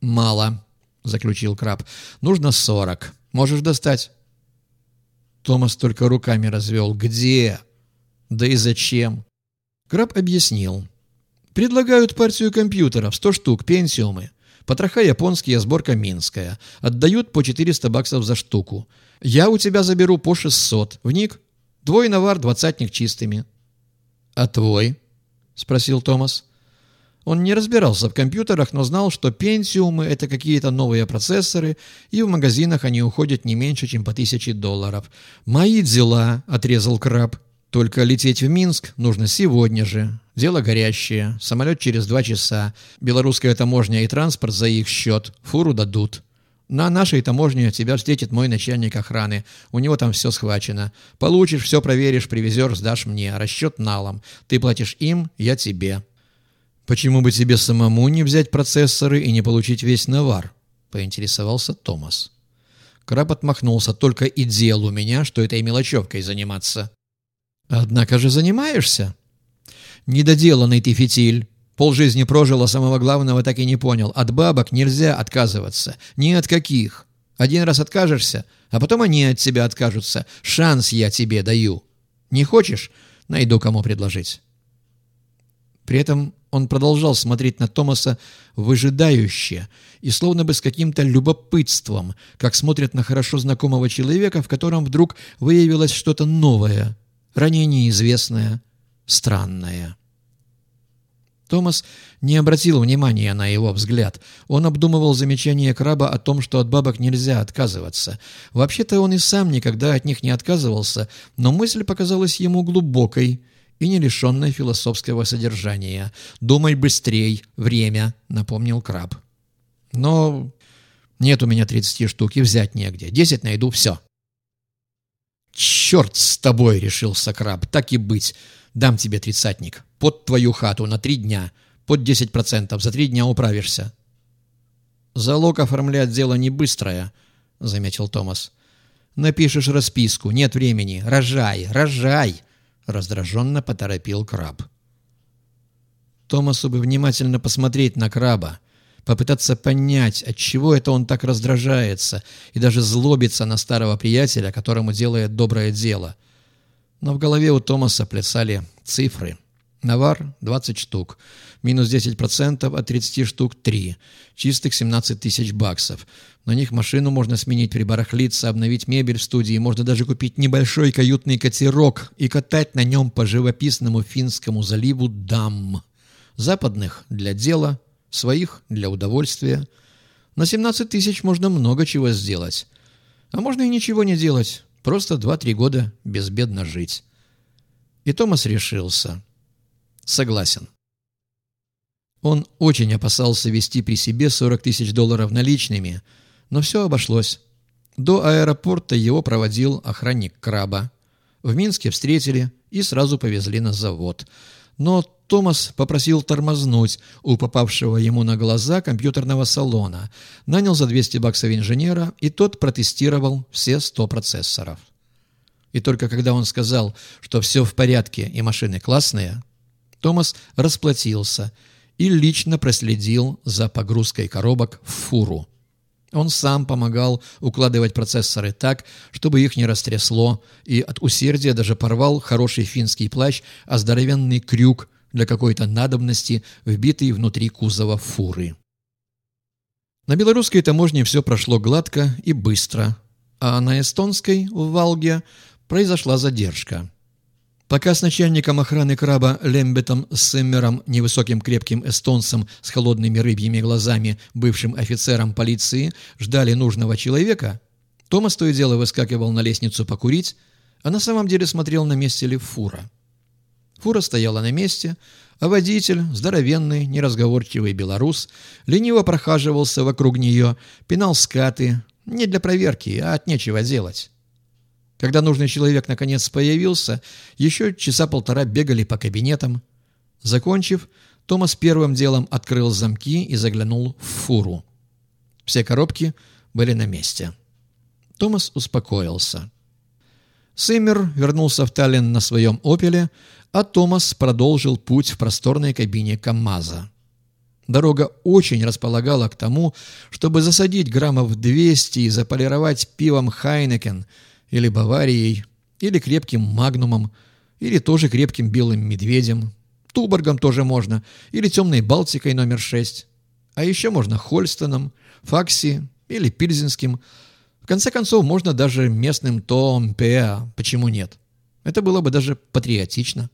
«Мало», — заключил краб. «Нужно сорок. Можешь достать?» Томас только руками развел. «Где? Да и зачем?» Краб объяснил. «Предлагают партию компьютеров, сто штук, пенсиумы. Потроха японские, сборка минская. Отдают по 400 баксов за штуку. Я у тебя заберу по 600. Вник? Твой навар двадцатник чистыми». «А твой?» — спросил Томас. Он не разбирался в компьютерах, но знал, что пентиумы – это какие-то новые процессоры, и в магазинах они уходят не меньше, чем по тысяче долларов. «Мои дела», – отрезал краб. «Только лететь в Минск нужно сегодня же. Дело горящее. Самолет через два часа. Белорусская таможня и транспорт за их счет. Фуру дадут». На нашей таможне тебя встретит мой начальник охраны. У него там все схвачено. Получишь, все проверишь, привезешь, сдашь мне. Расчет налом. Ты платишь им, я тебе. «Почему бы тебе самому не взять процессоры и не получить весь навар?» — поинтересовался Томас. Краб отмахнулся. «Только и дел у меня, что этой мелочевкой заниматься». «Однако же занимаешься?» «Недоделанный ты фитиль. Полжизни прожил, а самого главного так и не понял. От бабок нельзя отказываться. Ни от каких. Один раз откажешься, а потом они от тебя откажутся. Шанс я тебе даю. Не хочешь? Найду, кому предложить». При этом он продолжал смотреть на Томаса выжидающе и словно бы с каким-то любопытством, как смотрят на хорошо знакомого человека, в котором вдруг выявилось что-то новое, ранее неизвестное, странное. Томас не обратил внимания на его взгляд. Он обдумывал замечание краба о том, что от бабок нельзя отказываться. Вообще-то он и сам никогда от них не отказывался, но мысль показалась ему глубокой и не лишенное философского содержания. «Думай быстрей, время», — напомнил краб. «Но нет у меня тридцати штук и взять негде. Десять найду, все». «Черт с тобой!» — решился краб. «Так и быть. Дам тебе тридцатник. Под твою хату на три дня. Под десять процентов. За три дня управишься». «Залог оформлять дело не быстрое», — заметил Томас. «Напишешь расписку. Нет времени. Рожай, рожай!» Раздраженно поторопил краб. Томасу бы внимательно посмотреть на краба, попытаться понять, от чего это он так раздражается и даже злобится на старого приятеля, которому делает доброе дело. Но в голове у Томаса плясали цифры. Навар – 20 штук. Минус 10% от 30 штук – 3. Чистых 17 тысяч баксов. На них машину можно сменить, прибарахлиться, обновить мебель в студии. Можно даже купить небольшой каютный катерок и катать на нем по живописному Финскому заливу дам. Западных – для дела, своих – для удовольствия. На 17 тысяч можно много чего сделать. А можно и ничего не делать. Просто 2-3 года безбедно жить. И Томас решился. Согласен. Он очень опасался вести при себе 40 тысяч долларов наличными – но все обошлось. До аэропорта его проводил охранник краба. В Минске встретили и сразу повезли на завод. Но Томас попросил тормознуть у попавшего ему на глаза компьютерного салона, нанял за 200 баксов инженера, и тот протестировал все 100 процессоров. И только когда он сказал, что все в порядке и машины классные, Томас расплатился и лично проследил за погрузкой коробок в фуру. Он сам помогал укладывать процессоры так, чтобы их не растрясло, и от усердия даже порвал хороший финский плащ, а здоровенный крюк для какой-то надобности, вбитый внутри кузова фуры. На белорусской таможне все прошло гладко и быстро, а на эстонской, в Валге, произошла задержка. Пока с начальником охраны краба Лембетом Симмером, невысоким крепким эстонцем с холодными рыбьими глазами, бывшим офицером полиции, ждали нужного человека, Томас то и дело выскакивал на лестницу покурить, а на самом деле смотрел, на месте ли фура. Фура стояла на месте, а водитель, здоровенный, неразговорчивый белорус, лениво прохаживался вокруг нее, пинал скаты, не для проверки, а от нечего делать. Когда нужный человек наконец появился, еще часа полтора бегали по кабинетам. Закончив, Томас первым делом открыл замки и заглянул в фуру. Все коробки были на месте. Томас успокоился. Симмер вернулся в Таллин на своем «Опеле», а Томас продолжил путь в просторной кабине КамАЗа. Дорога очень располагала к тому, чтобы засадить граммов 200 и заполировать пивом Хайнекен или Баварией, или крепким Магнумом, или тоже крепким белым медведем. Туборгом тоже можно, или темной Балтикой номер 6. А еще можно Хольстоном, Факси или Пильзенским. В конце концов, можно даже местным Том Пеа, почему нет? Это было бы даже патриотично.